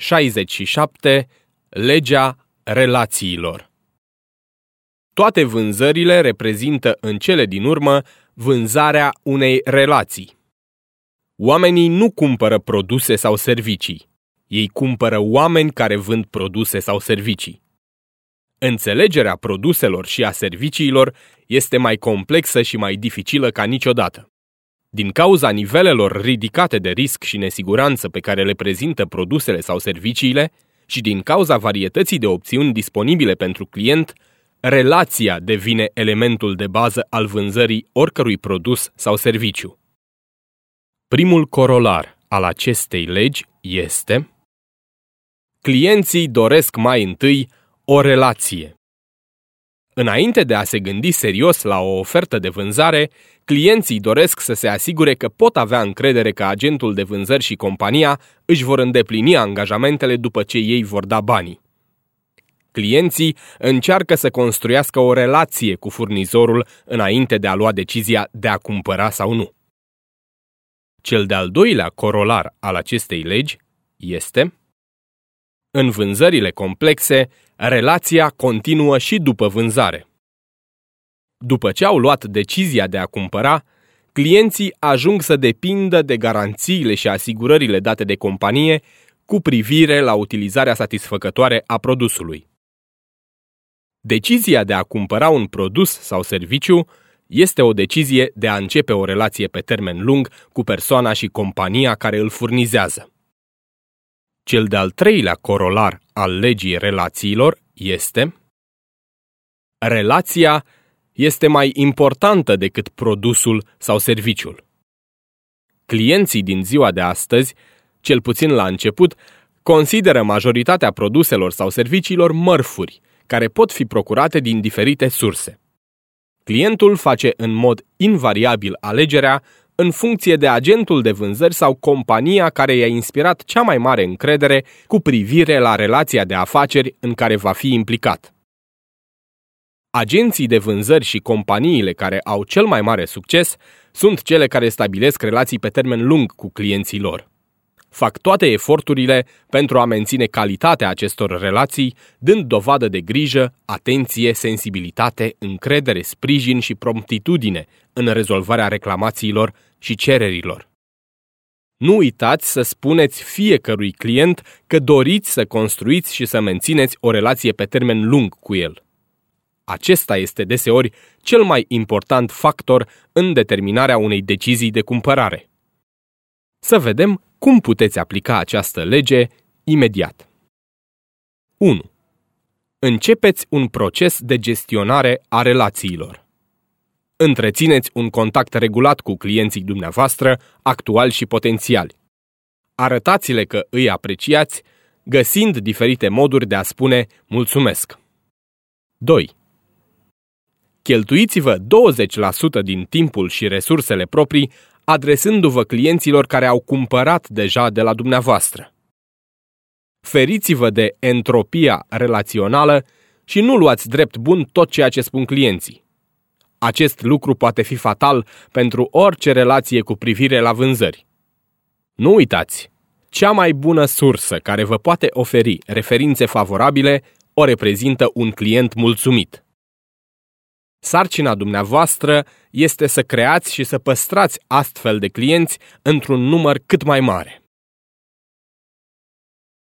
67. Legea relațiilor Toate vânzările reprezintă în cele din urmă vânzarea unei relații. Oamenii nu cumpără produse sau servicii. Ei cumpără oameni care vând produse sau servicii. Înțelegerea produselor și a serviciilor este mai complexă și mai dificilă ca niciodată. Din cauza nivelelor ridicate de risc și nesiguranță pe care le prezintă produsele sau serviciile și din cauza varietății de opțiuni disponibile pentru client, relația devine elementul de bază al vânzării oricărui produs sau serviciu. Primul corolar al acestei legi este Clienții doresc mai întâi o relație. Înainte de a se gândi serios la o ofertă de vânzare, clienții doresc să se asigure că pot avea încredere că agentul de vânzări și compania își vor îndeplini angajamentele după ce ei vor da banii. Clienții încearcă să construiască o relație cu furnizorul înainte de a lua decizia de a cumpăra sau nu. Cel de-al doilea corolar al acestei legi este în vânzările complexe, relația continuă și după vânzare. După ce au luat decizia de a cumpăra, clienții ajung să depindă de garanțiile și asigurările date de companie cu privire la utilizarea satisfăcătoare a produsului. Decizia de a cumpăra un produs sau serviciu este o decizie de a începe o relație pe termen lung cu persoana și compania care îl furnizează. Cel de-al treilea corolar al legii relațiilor este Relația este mai importantă decât produsul sau serviciul. Clienții din ziua de astăzi, cel puțin la început, consideră majoritatea produselor sau serviciilor mărfuri, care pot fi procurate din diferite surse. Clientul face în mod invariabil alegerea în funcție de agentul de vânzări sau compania care i-a inspirat cea mai mare încredere cu privire la relația de afaceri în care va fi implicat. Agenții de vânzări și companiile care au cel mai mare succes sunt cele care stabilesc relații pe termen lung cu clienții lor fac toate eforturile pentru a menține calitatea acestor relații, dând dovadă de grijă, atenție, sensibilitate, încredere, sprijin și promptitudine în rezolvarea reclamațiilor și cererilor. Nu uitați să spuneți fiecărui client că doriți să construiți și să mențineți o relație pe termen lung cu el. Acesta este deseori cel mai important factor în determinarea unei decizii de cumpărare. Să vedem cum puteți aplica această lege imediat. 1. Începeți un proces de gestionare a relațiilor. Întrețineți un contact regulat cu clienții dumneavoastră, actuali și potențiali. Arătați-le că îi apreciați, găsind diferite moduri de a spune mulțumesc. 2. Cheltuiți-vă 20% din timpul și resursele proprii adresându-vă clienților care au cumpărat deja de la dumneavoastră. Feriți-vă de entropia relațională și nu luați drept bun tot ceea ce spun clienții. Acest lucru poate fi fatal pentru orice relație cu privire la vânzări. Nu uitați, cea mai bună sursă care vă poate oferi referințe favorabile o reprezintă un client mulțumit. Sarcina dumneavoastră este să creați și să păstrați astfel de clienți într-un număr cât mai mare.